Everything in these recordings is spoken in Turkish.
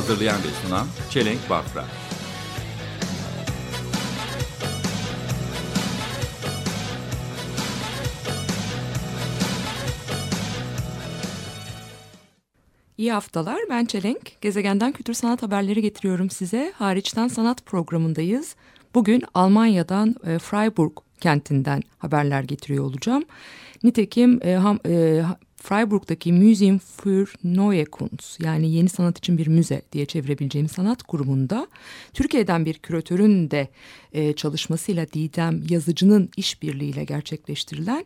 Hazırlayan ve sunan Çelenk Bafra. İyi haftalar. Ben Çelenk. Gezegenden Kültür Sanat Haberleri getiriyorum size. Hariçten Sanat programındayız. Bugün Almanya'dan e, Freiburg kentinden haberler getiriyor olacağım. Nitekim e, ham, e, Freiburg'daki Museum für Neue Kunst yani yeni sanat için bir müze diye çevirebileceğim sanat kurumunda Türkiye'den bir küratörün de e, çalışmasıyla Didem Yazıcı'nın işbirliğiyle gerçekleştirilen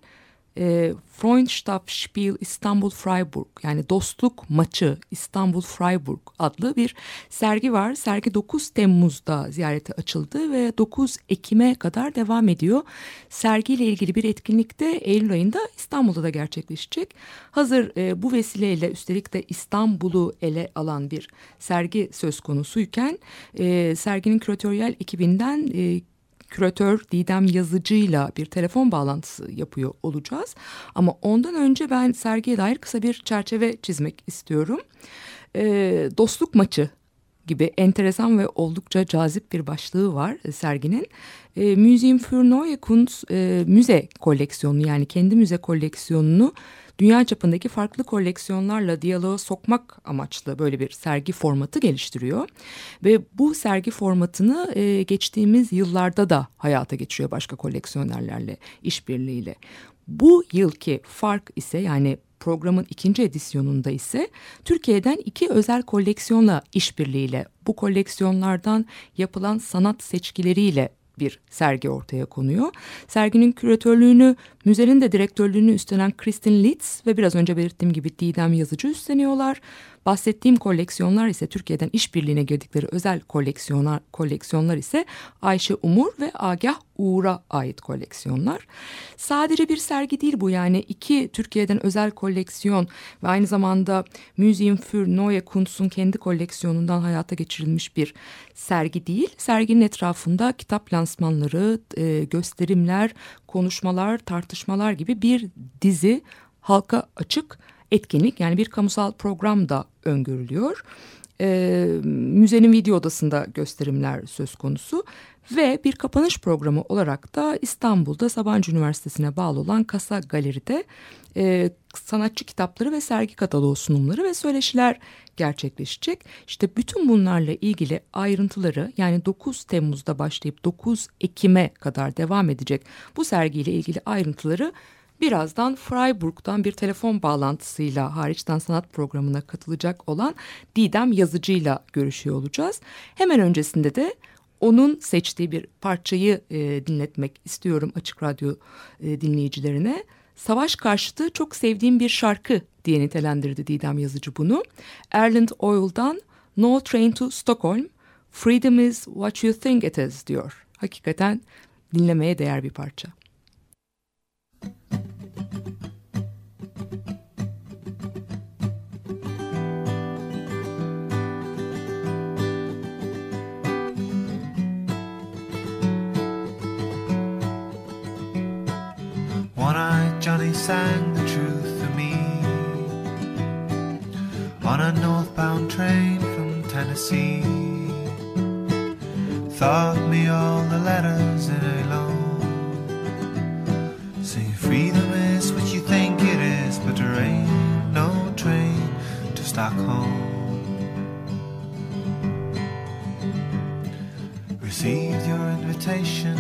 e, Freundschaftsspiel İstanbul Freiburg yani dostluk maçı İstanbul Freiburg adlı bir sergi var. Sergi 9 Temmuz'da ziyarete açıldı ve 9 Ekim'e kadar devam ediyor. Sergiyle ilgili bir etkinlik de Eylül ayında İstanbul'da da gerçekleşecek. Hazır e, bu vesileyle üstelik de İstanbul'u ele alan bir sergi söz konusuyken e, serginin küratöryel ekibinden e, küratör Didem Yazıcı'yla bir telefon bağlantısı yapıyor olacağız. Ama ondan önce ben sergiye dair kısa bir çerçeve çizmek istiyorum. E, dostluk maçı gibi enteresan ve oldukça cazip bir başlığı var serginin. E, Museum für Neue Kunst e, müze koleksiyonu yani kendi müze koleksiyonunu dünya çapındaki farklı koleksiyonlarla diyaloğa sokmak amaçlı böyle bir sergi formatı geliştiriyor. Ve bu sergi formatını e, geçtiğimiz yıllarda da hayata geçiriyor başka koleksiyonerlerle işbirliğiyle. Bu yılki fark ise yani programın ikinci edisyonunda ise Türkiye'den iki özel koleksiyonla işbirliğiyle bu koleksiyonlardan yapılan sanat seçkileriyle bir sergi ortaya konuyor. Serginin küratörlüğünü, müzenin de direktörlüğünü üstlenen Kristin Litz ve biraz önce belirttiğim gibi Didem Yazıcı üstleniyorlar. Bahsettiğim koleksiyonlar ise Türkiye'den işbirliğine girdikleri özel koleksiyonlar, koleksiyonlar ise Ayşe Umur ve Agah Uğur'a ait koleksiyonlar. Sadece bir sergi değil bu yani iki Türkiye'den özel koleksiyon ve aynı zamanda Museum für Neue Kunst'un kendi koleksiyonundan hayata geçirilmiş bir sergi değil. Serginin etrafında kitap lansmanları, e, gösterimler, konuşmalar, tartışmalar gibi bir dizi halka açık etkinlik yani bir kamusal program da öngörülüyor. E, müzenin video odasında gösterimler söz konusu ve bir kapanış programı olarak da İstanbul'da Sabancı Üniversitesi'ne bağlı olan Kasa Galeri'de e, sanatçı kitapları ve sergi kataloğu sunumları ve söyleşiler gerçekleşecek. İşte bütün bunlarla ilgili ayrıntıları yani 9 Temmuz'da başlayıp 9 Ekim'e kadar devam edecek bu sergiyle ilgili ayrıntıları Birazdan Freiburg'dan bir telefon bağlantısıyla hariçten sanat programına katılacak olan Didem Yazıcı'yla görüşüyor olacağız. Hemen öncesinde de onun seçtiği bir parçayı e, dinletmek istiyorum Açık Radyo e, dinleyicilerine. Savaş karşıtı çok sevdiğim bir şarkı diye nitelendirdi Didem Yazıcı bunu. Erland Oil'dan No Train to Stockholm, Freedom is what you think it is diyor. Hakikaten dinlemeye değer bir parça. Sang the truth to me On a northbound train from Tennessee Thought me all the letters in a long. Say freedom is what you think it is But there ain't no train to Stockholm Received your invitation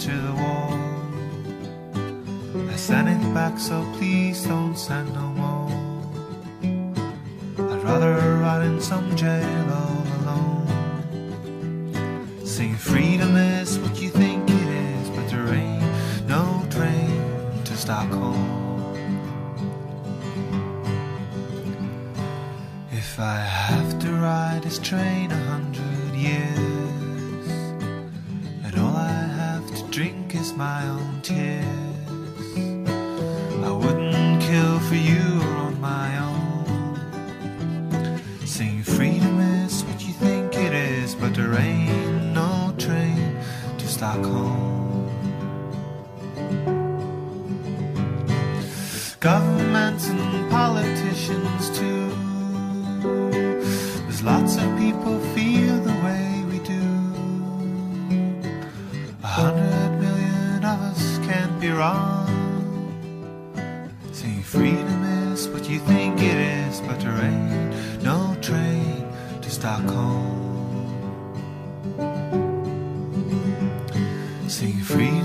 to the I sent it back, so please don't send no more. I'd rather rot in some jail all alone. Saying freedom be wrong. Saying freedom is what you think it is, but there ain't no train to Stockholm. Saying freedom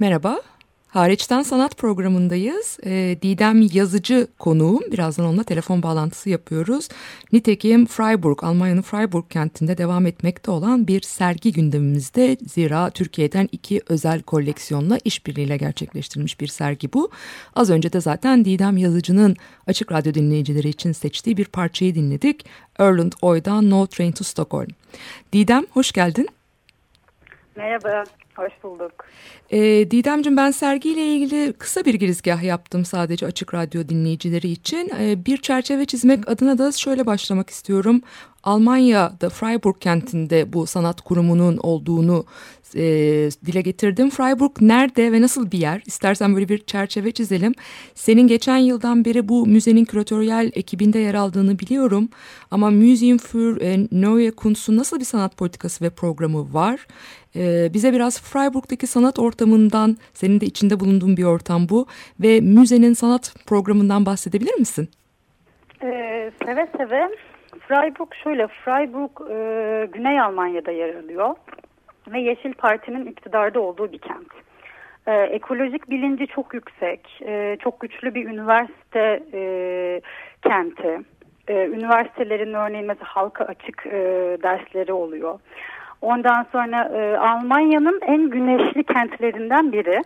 Merhaba. Hariçten Sanat programındayız. Ee, Didem Yazıcı konuğum. Birazdan onunla telefon bağlantısı yapıyoruz. Nitekim Freiburg, Almanya'nın Freiburg kentinde devam etmekte olan bir sergi gündemimizde. Zira Türkiye'den iki özel koleksiyonla işbirliğiyle gerçekleştirilmiş bir sergi bu. Az önce de zaten Didem Yazıcı'nın Açık Radyo dinleyicileri için seçtiği bir parçayı dinledik. Erland Oy'dan No Train to Stockholm. Didem hoş geldin. Merhaba, hoş bulduk. E, Didemciğim ben sergiyle ilgili kısa bir girizgah yaptım sadece Açık Radyo dinleyicileri için. E, bir çerçeve çizmek adına da şöyle başlamak istiyorum. Almanya'da Freiburg kentinde bu sanat kurumunun olduğunu e, dile getirdim. Freiburg nerede ve nasıl bir yer? İstersen böyle bir çerçeve çizelim. Senin geçen yıldan beri bu müzenin küratöryel ekibinde yer aldığını biliyorum. Ama Museum für e, Neue Kunst'un nasıl bir sanat politikası ve programı var? E, bize biraz Freiburg'daki sanat ortamından, senin de içinde bulunduğun bir ortam bu ve müzenin sanat programından bahsedebilir misin? Ee, seve seve. Freiburg şöyle, Freiburg e, Güney Almanya'da yer alıyor ve Yeşil Parti'nin iktidarda olduğu bir kent. Ee, ekolojik bilinci çok yüksek, e, çok güçlü bir üniversite e, kenti. E, üniversitelerin örneğin mesela halka açık e, dersleri oluyor. Ondan sonra e, Almanya'nın en güneşli kentlerinden biri.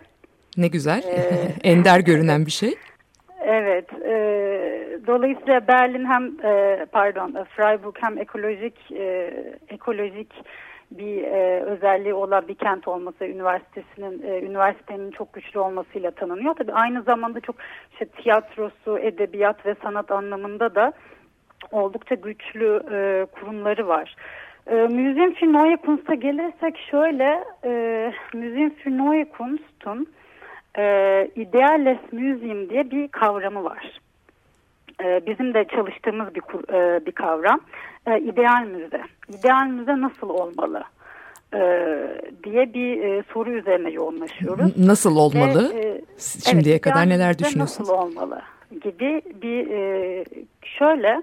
Ne güzel, ender görünen bir şey. Evet, e, dolayısıyla Berlin hem e, pardon Freiburg hem ekolojik e, ekolojik bir e, özelliği olan bir kent olması, üniversitesinin e, üniversitenin çok güçlü olmasıyla tanınıyor. Tabii aynı zamanda çok işte tiyatrosu, edebiyat ve sanat anlamında da oldukça güçlü e, kurumları var. E, Museum für Neue Kunst'a gelirsek şöyle, e, Museum für Neue Kunst'un e, Ideales Museum diye bir kavramı var. E, bizim de çalıştığımız bir e, bir kavram. E, ideal müze. İdeal müze nasıl olmalı? E, diye bir e, soru üzerine yoğunlaşıyoruz. Nasıl olmalı? Ve, e, Şimdiye evet, kadar neler düşünüyorsunuz? Nasıl olmalı? Gibi bir şöyle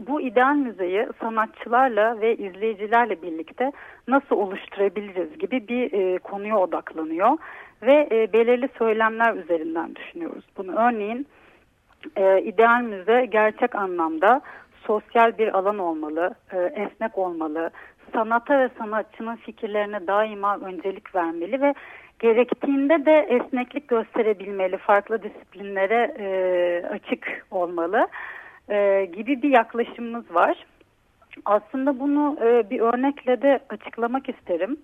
bu ideal müzeyi sanatçılarla ve izleyicilerle birlikte nasıl oluşturabiliriz gibi bir konuya odaklanıyor ve belirli söylemler üzerinden düşünüyoruz. Bunu örneğin e, ideal müze gerçek anlamda sosyal bir alan olmalı, e, esnek olmalı, sanata ve sanatçının fikirlerine daima öncelik vermeli ve gerektiğinde de esneklik gösterebilmeli, farklı disiplinlere e, açık olmalı e, gibi bir yaklaşımımız var. Aslında bunu e, bir örnekle de açıklamak isterim.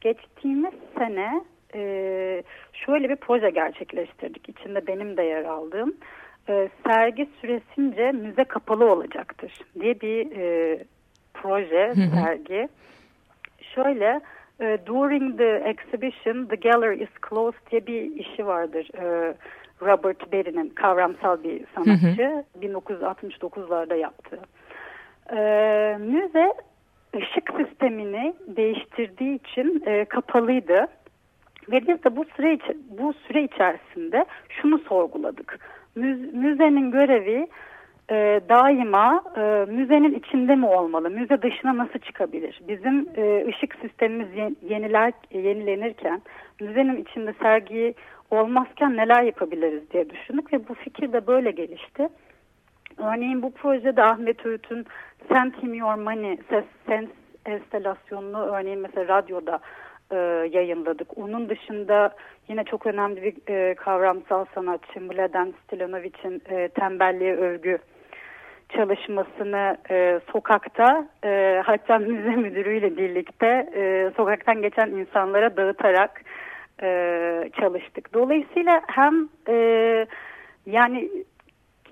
Geçtiğimiz sene e, şöyle bir proje gerçekleştirdik. İçinde benim de yer aldığım. E, sergi süresince müze kapalı olacaktır diye bir e, proje, sergi. Şöyle, e, during the exhibition, the gallery is closed diye bir işi vardır. E, Robert Berry'nin kavramsal bir sanatçı. 1969'larda yaptığı. E, müze ışık sistemini değiştirdiği için e, kapalıydı. Ve biz de bu süre bu süre içerisinde şunu sorguladık. Müzenin görevi e, daima e, müzenin içinde mi olmalı? Müze dışına nasıl çıkabilir? Bizim e, ışık sistemimiz ye- yeniler yenilenirken müzenin içinde sergi olmazken neler yapabiliriz diye düşündük ve bu fikir de böyle gelişti. Örneğin bu projede Ahmet Öğüt'ün Send Him Your Money ses sens enstalasyonunu örneğin mesela radyoda e, yayınladık. Onun dışında yine çok önemli bir e, kavramsal sanatçı Mladen Stilanovic'in e, Tembelliğe Övgü çalışmasını e, sokakta e, hatta müze müdürüyle birlikte e, sokaktan geçen insanlara dağıtarak e, çalıştık. Dolayısıyla hem e, yani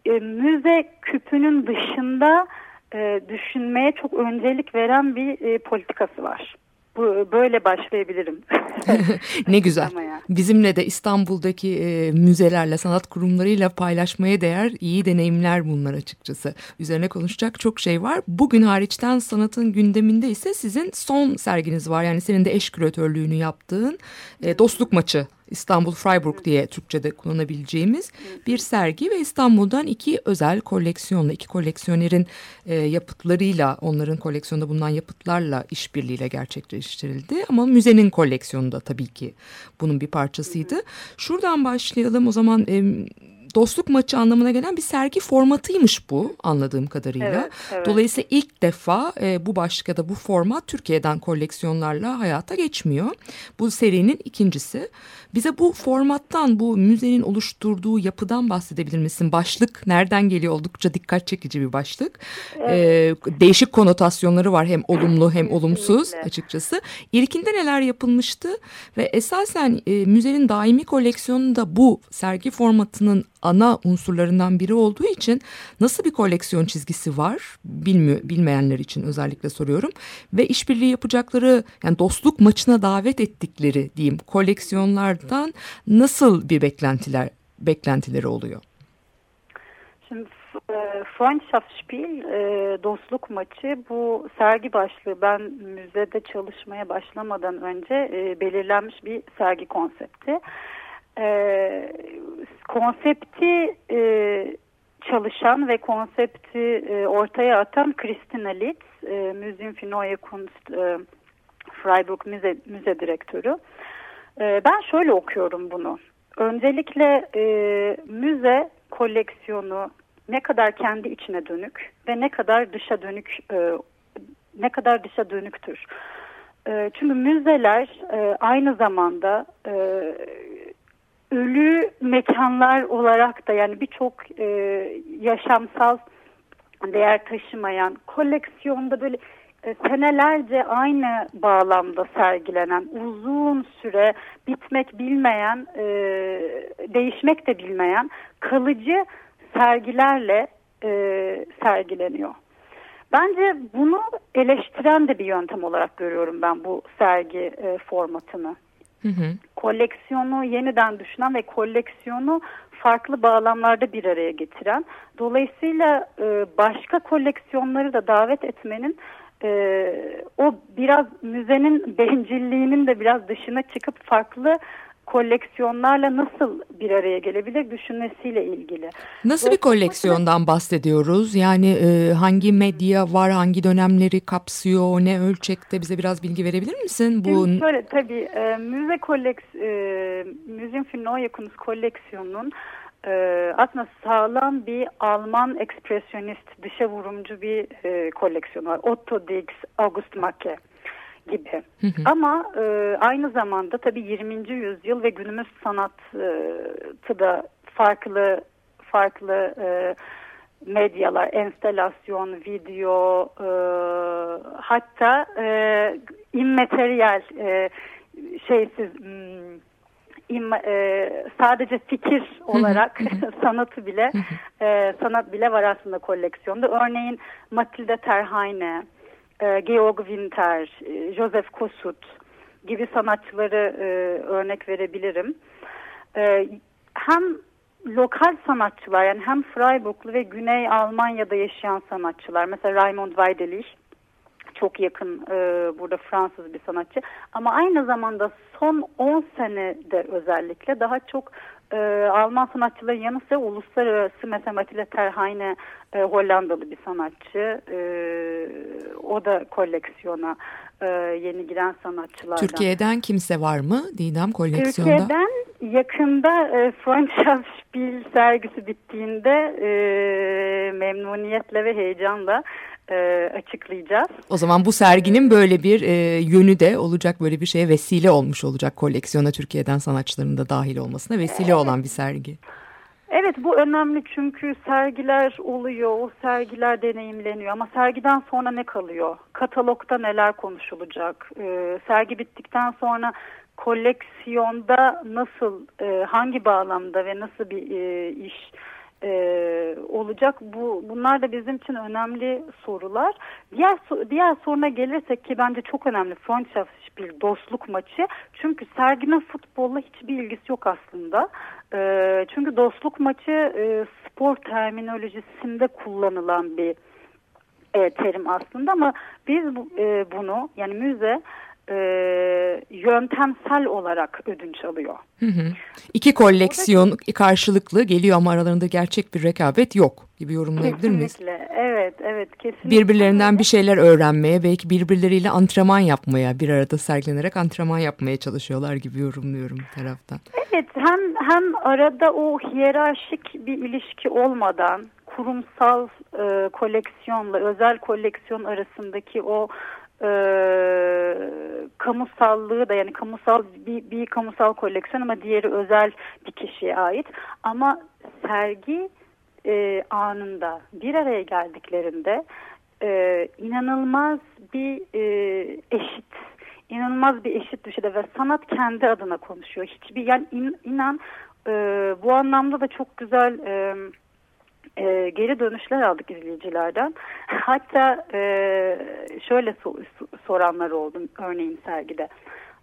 e, müze küpünün dışında e, düşünmeye çok öncelik veren bir e, politikası var. Bu böyle başlayabilirim. Ne güzel. Bizimle de İstanbul'daki e, müzelerle, sanat kurumlarıyla paylaşmaya değer iyi deneyimler bunlar açıkçası. Üzerine konuşacak çok şey var. Bugün hariçten sanatın gündeminde ise sizin son serginiz var. Yani senin de eş küratörlüğünü yaptığın e, Dostluk Maçı İstanbul Freiburg diye Türkçe'de kullanabileceğimiz bir sergi ve İstanbul'dan iki özel koleksiyonla, iki koleksiyonerin e, yapıtlarıyla, onların koleksiyonda bulunan yapıtlarla işbirliğiyle gerçekleştirildi. Ama müzenin koleksiyonu da tabii ki bunun bir parçasıydı. Şuradan başlayalım o zaman. E, Dostluk maçı anlamına gelen bir sergi formatıymış bu anladığım kadarıyla. Evet, evet. Dolayısıyla ilk defa e, bu başlık ya da bu format Türkiye'den koleksiyonlarla hayata geçmiyor. Bu serinin ikincisi. Bize bu formattan, bu müzenin oluşturduğu yapıdan bahsedebilir misin? Başlık nereden geliyor? Oldukça dikkat çekici bir başlık. E, değişik konotasyonları var hem olumlu hem olumsuz Kesinlikle. açıkçası. İlkinde neler yapılmıştı ve esasen e, müzenin daimi koleksiyonunda bu sergi formatının ana unsurlarından biri olduğu için nasıl bir koleksiyon çizgisi var bilmiyor, bilmeyenler için özellikle soruyorum ve işbirliği yapacakları yani dostluk maçına davet ettikleri diyeyim koleksiyonlardan nasıl bir beklentiler beklentileri oluyor? Şimdi e, Freundschaftsspiel, e, dostluk maçı bu sergi başlığı ben müzede çalışmaya başlamadan önce e, belirlenmiş bir sergi konsepti. Konsepti çalışan ve konsepti ortaya atan Christina Litz, Museum für Kunst Freiburg Müze, Müze Direktörü. E, ben şöyle okuyorum bunu. Öncelikle e, müze koleksiyonu ne kadar kendi içine dönük ve ne kadar dışa dönük e, ne kadar dışa dönüktür. E, çünkü müzeler e, aynı zamanda e, ölü mekanlar olarak da yani birçok e, yaşamsal değer taşımayan koleksiyonda böyle senelerce aynı bağlamda sergilenen uzun süre bitmek bilmeyen e, değişmek de bilmeyen kalıcı sergilerle e, sergileniyor. Bence bunu eleştiren de bir yöntem olarak görüyorum ben bu sergi e, formatını Hı hı. koleksiyonu yeniden düşünen ve koleksiyonu farklı bağlamlarda bir araya getiren. Dolayısıyla e, başka koleksiyonları da davet etmenin e, o biraz müzenin bencilliğinin de biraz dışına çıkıp farklı koleksiyonlarla nasıl bir araya gelebilir düşünmesiyle ilgili. Nasıl bir koleksiyondan bahsediyoruz? Yani e, hangi medya var, hangi dönemleri kapsıyor, ne ölçekte bize biraz bilgi verebilir misin? Bu Şimdi şöyle tabii e, müze koleks e, für Neue Kunst koleksiyonunun e, aslında sağlam bir Alman ekspresyonist dışa vurumcu bir e, koleksiyonu var. Otto Dix, August Macke gibi. Ama e, aynı zamanda tabii 20. yüzyıl ve günümüz sanatı da farklı farklı e, medyalar, enstelasyon, video, e, hatta e, immaterial e, şeysiz hmm, im, e, sadece fikir olarak sanatı bile e, sanat bile var aslında koleksiyonda. Örneğin Matilda Terhayne, e, Georg Winter, e, Joseph Kossuth gibi sanatçıları e, örnek verebilirim. E, hem lokal sanatçılar yani hem Freiburglu ve Güney Almanya'da yaşayan sanatçılar mesela Raymond Weidelich çok yakın e, burada Fransız bir sanatçı. Ama aynı zamanda son 10 senede özellikle daha çok e, Alman sanatçıların yanı sıra uluslararası mesela Matilda Terheine e, Hollandalı bir sanatçı. E, o da koleksiyona e, yeni giren sanatçılardan. Türkiye'den kimse var mı Didem koleksiyonda? Türkiye'den yakında e, Freundschaftsspiel sergisi bittiğinde e, memnuniyetle ve heyecanla e, açıklayacağız. O zaman bu serginin böyle bir e, yönü de olacak böyle bir şeye vesile olmuş olacak koleksiyona Türkiye'den sanatçıların da dahil olmasına vesile olan bir sergi. Evet bu önemli çünkü sergiler oluyor, o sergiler deneyimleniyor ama sergiden sonra ne kalıyor? Katalogda neler konuşulacak? Ee, sergi bittikten sonra koleksiyonda nasıl, e, hangi bağlamda ve nasıl bir e, iş e, olacak? Bu bunlar da bizim için önemli sorular. Diğer diğer soruna gelirsek ki bence çok önemli Freundschaftsspiel dostluk maçı. Çünkü serginin futbolla hiçbir ilgisi yok aslında. E, çünkü dostluk maçı e, spor terminolojisinde kullanılan bir e, terim aslında ama biz bu, e, bunu yani müze e, yöntemsel olarak ödünç alıyor. Hı hı. İki koleksiyon karşılıklı geliyor ama aralarında gerçek bir rekabet yok gibi yorumlayabilir miyiz? Kesinlikle. Evet, evet kesinlikle. Birbirlerinden bir şeyler öğrenmeye, belki birbirleriyle antrenman yapmaya, bir arada sergilenerek antrenman yapmaya çalışıyorlar gibi yorumluyorum taraftan. Evet, hem hem arada o hiyerarşik bir ilişki olmadan kurumsal e, koleksiyonla özel koleksiyon arasındaki o e, kamusallığı da yani kamusal bir, bir kamusal koleksiyon ama diğeri özel bir kişiye ait ama sergi e, anında bir araya geldiklerinde e, inanılmaz bir e, eşit inanılmaz bir eşit düşede ve sanat kendi adına konuşuyor. Hiçbir yani in, inan e, bu anlamda da çok güzel e, e, geri dönüşler aldık izleyicilerden. Hatta e, şöyle so soranlar oldu örneğin sergide.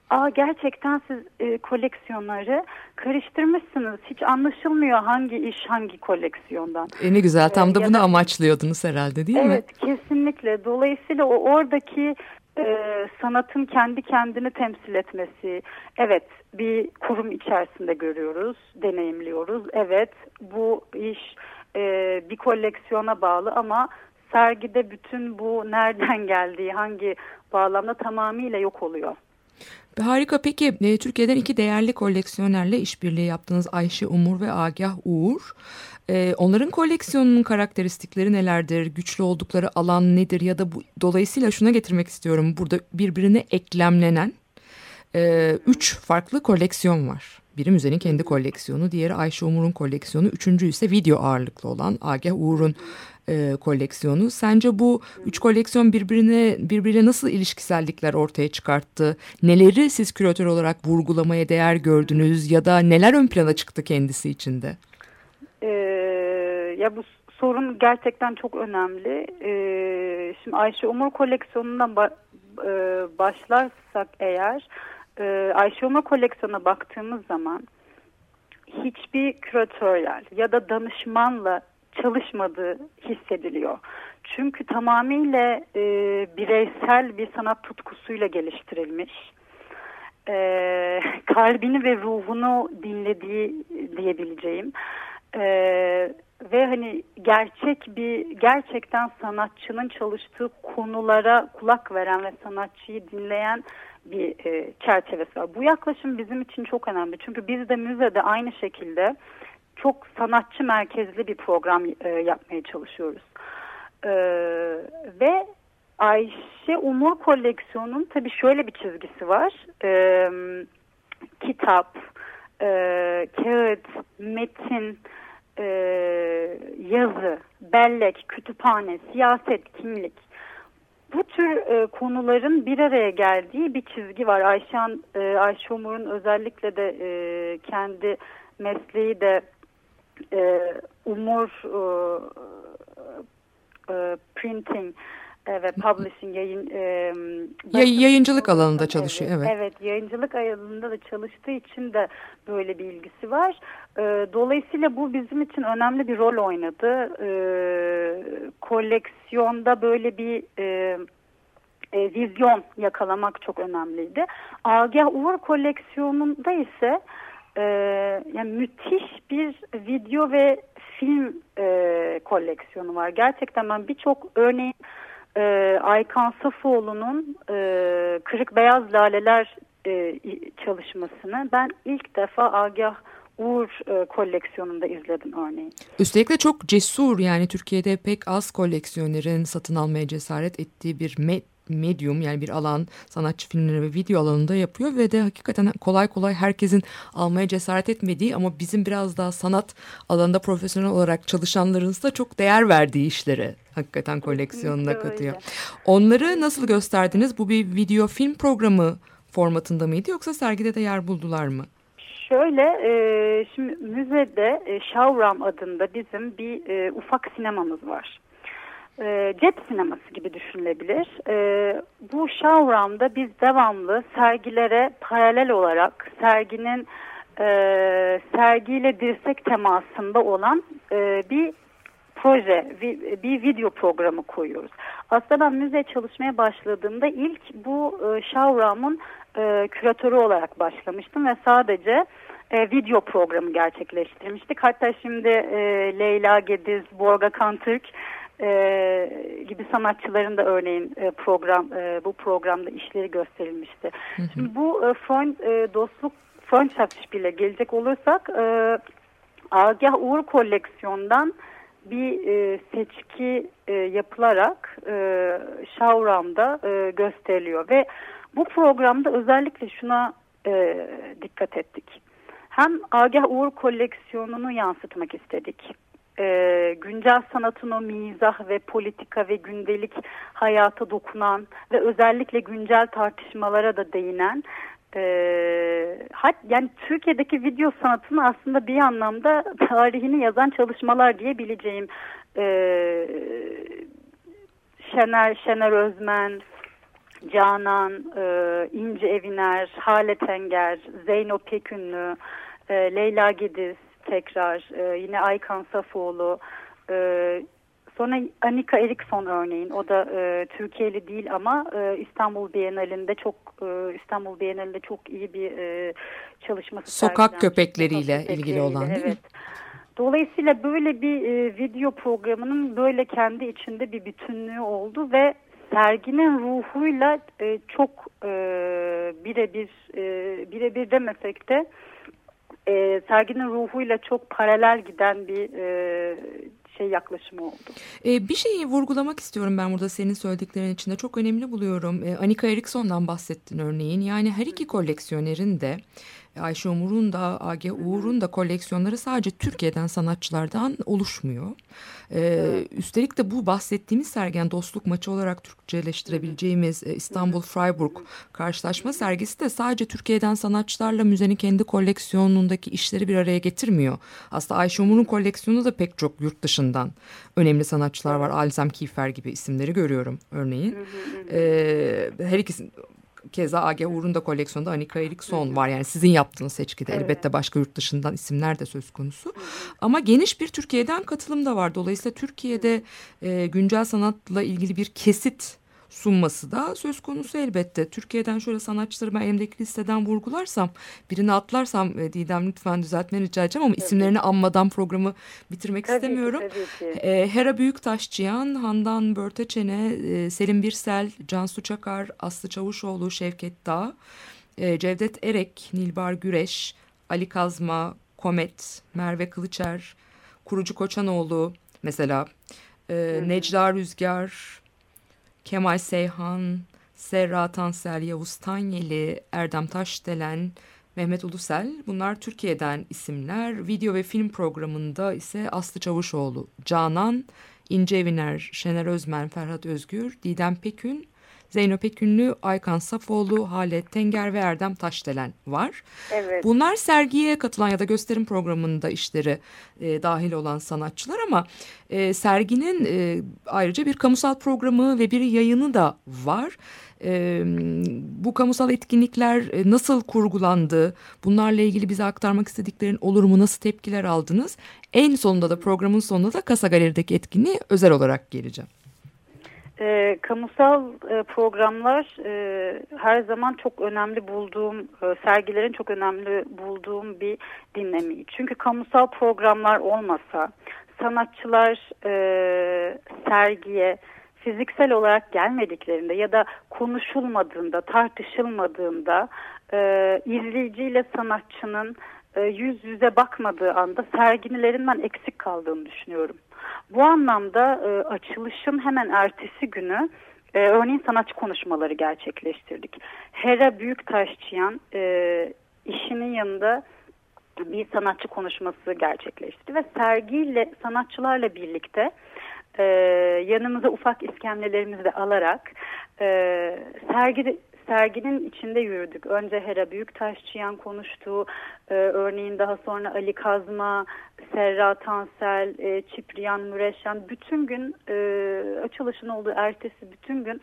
Aa gerçekten siz e, koleksiyonları karıştırmışsınız. Hiç anlaşılmıyor hangi iş hangi koleksiyondan. E ne güzel tam da Ee, ya bunu da- amaçlıyordunuz herhalde değil mi? Evet kesinlikle. Dolayısıyla o oradaki e, sanatın kendi kendini temsil etmesi. Evet bir kurum içerisinde görüyoruz, deneyimliyoruz. Evet bu iş e, bir koleksiyona bağlı ama sergide bütün bu nereden geldiği, hangi bağlamda tamamıyla yok oluyor. Harika peki e, Türkiye'den iki değerli koleksiyonerle işbirliği yaptığınız Ayşe Umur ve Agah Uğur. E, onların koleksiyonunun karakteristikleri nelerdir? Güçlü oldukları alan nedir? Ya da bu, dolayısıyla şuna getirmek istiyorum. Burada birbirine eklemlenen e, üç farklı koleksiyon var. Biri müzenin kendi koleksiyonu, diğeri Ayşe Umur'un koleksiyonu, üçüncü ise video ağırlıklı olan Agah Uğur'un e, koleksiyonu. Sence bu üç koleksiyon birbirine birbirine nasıl ilişkisellikler ortaya çıkarttı? Neleri siz küratör olarak vurgulamaya değer gördünüz ya da neler ön plana çıktı kendisi içinde? Ee, ya bu sorun gerçekten çok önemli. Ee, şimdi Ayşe Umur koleksiyonundan ba- e, başlarsak eğer e, Ayşe Umur koleksiyonuna baktığımız zaman hiçbir küratöryel ya da danışmanla çalışmadığı hissediliyor. Çünkü tamamıyla e, bireysel bir sanat tutkusuyla geliştirilmiş. E, kalbini ve ruhunu dinlediği diyebileceğim. E, ve hani gerçek bir gerçekten sanatçının çalıştığı konulara kulak veren ve sanatçıyı dinleyen bir e, çerçevesi var. Bu yaklaşım bizim için çok önemli. Çünkü biz de müzede aynı şekilde çok sanatçı merkezli bir program e, yapmaya çalışıyoruz. E, ve Ayşe Umur koleksiyonun tabii şöyle bir çizgisi var. E, kitap, e, kağıt, metin, e, yazı, bellek, kütüphane, siyaset, kimlik. Bu tür e, konuların bir araya geldiği bir çizgi var. Ayşe, e, Ayşe Umur'un özellikle de e, kendi mesleği de e, Umur e, e, Printing e, ve Publishing yayın e, Yay- yayıncılık alanında çalışıyor, evet. Evet, yayıncılık alanında da çalıştığı için de böyle bir ilgisi var. E, dolayısıyla bu bizim için önemli bir rol oynadı. E, koleksiyonda böyle bir e, e, vizyon yakalamak çok önemliydi. Agah Uğur koleksiyonunda ise e, yani müthiş bir video ve film e, koleksiyonu var. Gerçekten ben birçok örneğin e, Aykan Safoğlu'nun e, Kırık Beyaz Laleler e, çalışmasını ben ilk defa Agah Uğur e, koleksiyonunda izledim örneğin. Üstelik de çok cesur yani Türkiye'de pek az koleksiyonerin satın almaya cesaret ettiği bir me medyum yani bir alan sanatçı filmleri ve video alanında yapıyor ve de hakikaten kolay kolay herkesin almaya cesaret etmediği ama bizim biraz daha sanat alanında profesyonel olarak çalışanların da çok değer verdiği işleri hakikaten koleksiyonuna katıyor. Onları nasıl gösterdiniz? Bu bir video film programı formatında mıydı yoksa sergide de yer buldular mı? Şöyle, e, şimdi müzede e, Şavram adında bizim bir e, ufak sinemamız var. E, cep sineması gibi düşünülebilir. E, bu Şavram'da biz devamlı sergilere paralel olarak serginin e, sergiyle dirsek temasında olan e, bir proje, bir, bir video programı koyuyoruz. Aslında ben müzeye çalışmaya başladığımda ilk bu e, Şavram'ın e, küratörü olarak başlamıştım ve sadece e, video programı gerçekleştirmiştik. Hatta şimdi e, Leyla Gediz, Borga Kantürk e, gibi sanatçıların da örneğin e, program e, bu programda işleri gösterilmişti. Şimdi bu e, Freund e, dostluk Freundschaftsspiel'e gelecek olursak e, Agah Uğur koleksiyondan bir e, seçki e, yapılarak e, Şavram'da e, gösteriliyor ve bu programda özellikle şuna e, dikkat ettik. Hem Agah Uğur koleksiyonunu yansıtmak istedik. E, güncel sanatın o mizah ve politika ve gündelik hayata dokunan ve özellikle güncel tartışmalara da değinen e, yani Türkiye'deki video sanatını aslında bir anlamda tarihini yazan çalışmalar diyebileceğim e, Şener, Şener Özmen, Canan, e, İnce Eviner, Hale Tenger, Zeyno Pekünlü, e, Leyla Gidiz tekrar, e, yine Aykan Safoğlu, e, sonra Anika Erikson örneğin, o da e, Türkiye'li değil ama e, İstanbul Bienalinde çok e, İstanbul Bienalinde çok iyi bir e, çalışması Sokak köpekleriyle Sokak ilgili olan değil mi? Dolayısıyla böyle bir e, video programının böyle kendi içinde bir bütünlüğü oldu ve serginin ruhuyla e, çok e, birebir e, birebir demesek de e, serginin ruhuyla çok paralel giden bir e, şey yaklaşımı oldu. Ee, bir şeyi vurgulamak istiyorum ben burada senin söylediklerin içinde. Çok önemli buluyorum. Ee, Anika Eriksson'dan bahsettin örneğin. Yani her iki koleksiyonerin de Ayşe Umur'un da AG Uğur'un da koleksiyonları sadece Türkiye'den sanatçılardan oluşmuyor. Ee, üstelik de bu bahsettiğimiz sergen dostluk maçı olarak Türkçeleştirebileceğimiz e, İstanbul Freiburg karşılaşma sergisi de sadece Türkiye'den sanatçılarla müzenin kendi koleksiyonundaki işleri bir araya getirmiyor. Aslında Ayşe Umur'un koleksiyonu da pek çok yurt dışından önemli sanatçılar var. Alzem Kiefer gibi isimleri görüyorum örneğin. Ee, her ikisi Keza Age Uğur'un da koleksiyonunda Anika Erikson var. Yani sizin yaptığınız seçkide Evet. elbette başka yurt dışından isimler de söz konusu. Ama geniş bir Türkiye'den katılım da var. Dolayısıyla Türkiye'de e, güncel sanatla ilgili bir kesit sunması da söz konusu elbette. Türkiye'den şöyle sanatçıları ben elimdeki listeden vurgularsam birini atlarsam e, Didem lütfen düzeltmeni rica edeceğim ama isimlerini anmadan programı bitirmek Tabii ki, istemiyorum. tabii ki. E, Hera Büyüktaşçıyan, Handan Börteçene, e, Selim Birsel, Cansu Çakar, Aslı Çavuşoğlu, Şevket Dağ, e, Cevdet Erek, Nilbar Güreş, Ali Kazma, Komet, Merve Kılıçer, Kurucu Koçanoğlu mesela, e, Necla Rüzgar, Kemal Seyhan, Serra Tansel, Yavuz Tanyeli, Erdem Taşdelen, Mehmet Ulusel bunlar Türkiye'den isimler. Video ve film programında ise Aslı Çavuşoğlu, Canan, İnce Eviner, Şener Özmen, Ferhat Özgür, Didem Pekün, Zeyno Pekünlü, Aykan Safoğlu, Halet Tenger ve Erdem Taşdelen var. Evet. Bunlar sergiye katılan ya da gösterim programında işleri e, dahil olan sanatçılar ama e, serginin e, ayrıca bir kamusal programı ve bir yayını da var. E, bu kamusal etkinlikler e, nasıl kurgulandı? Bunlarla ilgili bize aktarmak istediklerin olur mu? Nasıl tepkiler aldınız? En sonunda da programın sonunda da Kasa Galeri'deki etkinliğe özel olarak geleceğim. E, kamusal e, programlar e, her zaman çok önemli bulduğum, e, sergilerin çok önemli bulduğum bir dinlemi. Çünkü kamusal programlar olmasa sanatçılar e, sergiye fiziksel olarak gelmediklerinde ya da konuşulmadığında, tartışılmadığında e, izleyiciyle sanatçının e, yüz yüze bakmadığı anda sergilerin ben eksik kaldığını düşünüyorum. Bu anlamda e, açılışın hemen ertesi günü e, örneğin sanatçı konuşmaları gerçekleştirdik. Hera Büyüktaşçıyan e, işinin yanında bir sanatçı konuşması gerçekleşti ve sergiyle sanatçılarla birlikte e, yanımıza ufak iskemlelerimizi de alarak e, sergi serginin içinde yürüdük. Önce Hera Büyüktaşçıyan konuştu. E, örneğin daha sonra Ali Kazma, Serra Tansel, e, Çipriyan Müreşen bütün gün e, açılışın olduğu ertesi bütün gün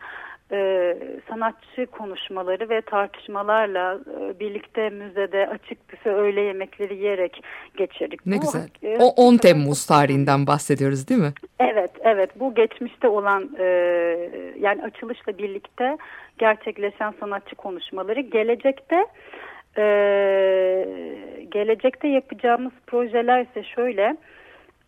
e, sanatçı konuşmaları ve tartışmalarla e, birlikte müzede açık büfe öğle yemekleri yiyerek geçirdik. Ne Bu, güzel. e, O 10 Temmuz tarihinden bahsediyoruz değil mi? Evet, evet. Bu geçmişte olan e, yani açılışla birlikte gerçekleşen sanatçı konuşmaları gelecekte e, gelecekte yapacağımız projeler ise şöyle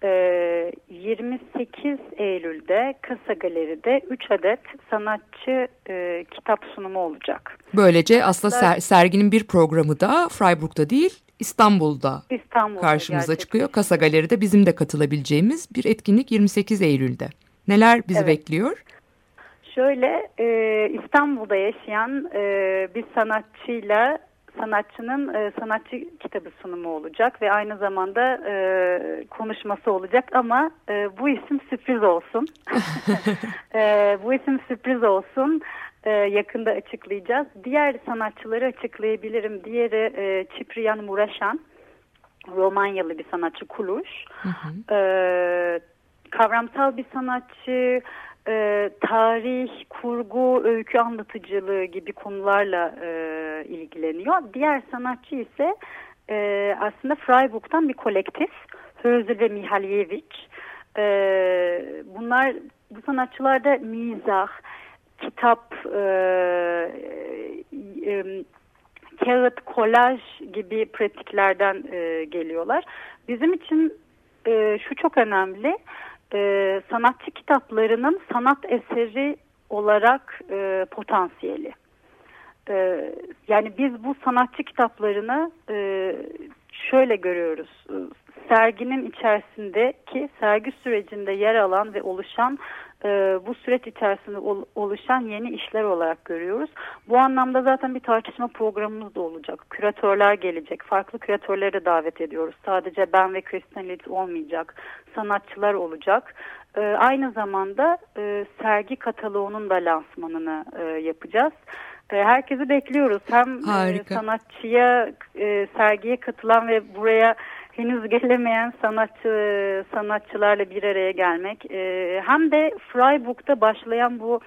e, 28 Eylül'de Kasa Galeri'de 3 adet sanatçı e, kitap sunumu olacak. Böylece aslında ser- serginin bir programı da Freiburg'da değil İstanbul'da İstanbul'da karşımıza çıkıyor. Kasa Galeri'de bizim de katılabileceğimiz bir etkinlik 28 Eylül'de. Neler bizi Evet. bekliyor? Şöyle e, İstanbul'da yaşayan e, bir sanatçıyla sanatçının e, sanatçı kitabı sunumu olacak ve aynı zamanda e, konuşması olacak ama e, bu isim sürpriz olsun. e, bu isim sürpriz olsun. E, yakında açıklayacağız. Diğer sanatçıları açıklayabilirim. Diğeri e, Çipriyan Muraşan. Romanyalı bir sanatçı Kuluş. E, kavramsal bir sanatçı, e, tarih, kurgu, öykü anlatıcılığı gibi konularla e, ilgileniyor. Diğer sanatçı ise e, aslında Freiburg'dan bir kolektif. Hözür ve Mihalyevic. E, bunlar bu sanatçılar da mizah, kitap, e, e, kağıt, kolaj gibi pratiklerden e, geliyorlar. Bizim için e, şu çok önemli. E, sanatçı kitaplarının sanat eseri olarak e, potansiyeli. E, yani biz bu sanatçı kitaplarını e, şöyle görüyoruz. E, Serginin içerisindeki sergi sürecinde yer alan ve oluşan e, bu süreç içerisinde ol- oluşan yeni işler olarak görüyoruz. Bu anlamda zaten bir tartışma programımız da olacak. Küratörler gelecek. Farklı küratörleri davet ediyoruz. Sadece ben ve Kristen Litz olmayacak. Sanatçılar olacak. E, aynı zamanda e, sergi kataloğunun da lansmanını e, yapacağız. Herkesi bekliyoruz. Hem Harika. sanatçıya, sergiye katılan ve buraya henüz gelemeyen sanatçı sanatçılarla bir araya gelmek e, hem de Freiburg'da başlayan bu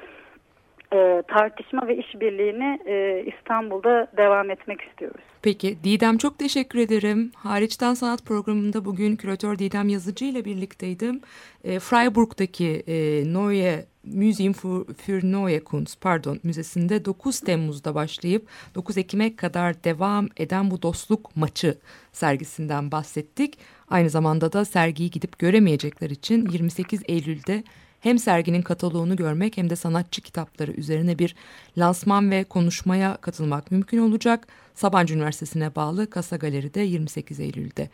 e, tartışma ve işbirliğini e, İstanbul'da devam etmek istiyoruz. Peki Didem çok teşekkür ederim. Hariçten Sanat programında bugün küratör Didem Yazıcı ile birlikteydim. E, Freiburg'daki e, Neue Museum für, für Neue Kunst pardon müzesinde 9 Temmuz'da başlayıp 9 Ekim'e kadar devam eden bu dostluk maçı sergisinden bahsettik. Aynı zamanda da sergiyi gidip göremeyecekler için 28 Eylül'de hem serginin kataloğunu görmek hem de sanatçı kitapları üzerine bir lansman ve konuşmaya katılmak mümkün olacak. Sabancı Üniversitesi'ne bağlı Kasa Galeri'de 28 Eylül'de.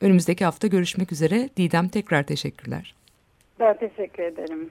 Önümüzdeki hafta görüşmek üzere. Didem tekrar teşekkürler. Ben teşekkür ederim.